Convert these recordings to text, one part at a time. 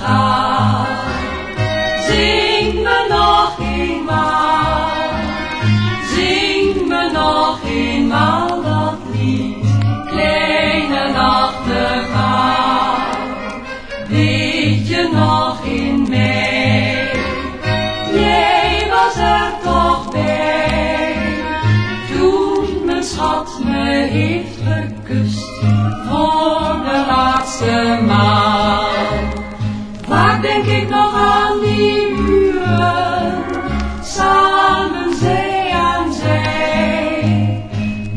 gaat. Zing me nog eenmaal, zing me nog eenmaal dat lied, kleine nachtegaal. Weet je nog in mei, jij was er toch bij, toen mijn schat me heeft gekust Vaak denk ik nog aan die uren, samen zij aan zij.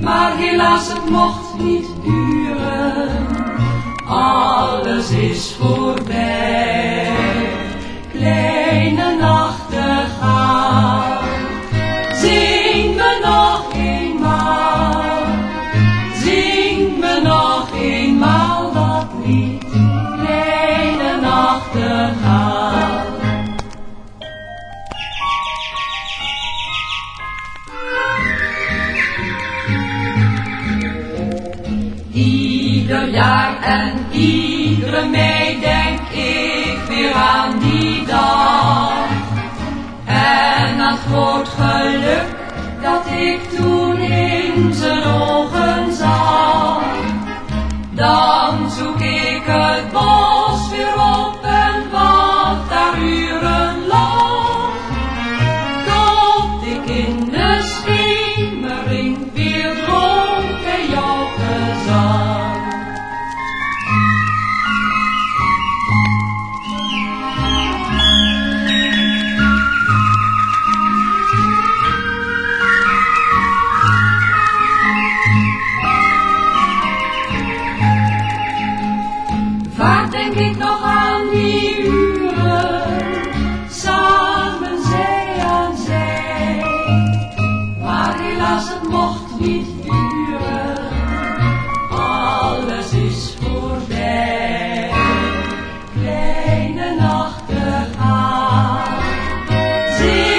Maar helaas, het mocht niet duren, alles is voorbij. Ieder jaar en iedere mei denk ik weer aan die dag. En aan het groot geluk dat ik toen in zijn helaas, het mocht niet duren. Alles is voorbij. Kleine nachtegaal. Zie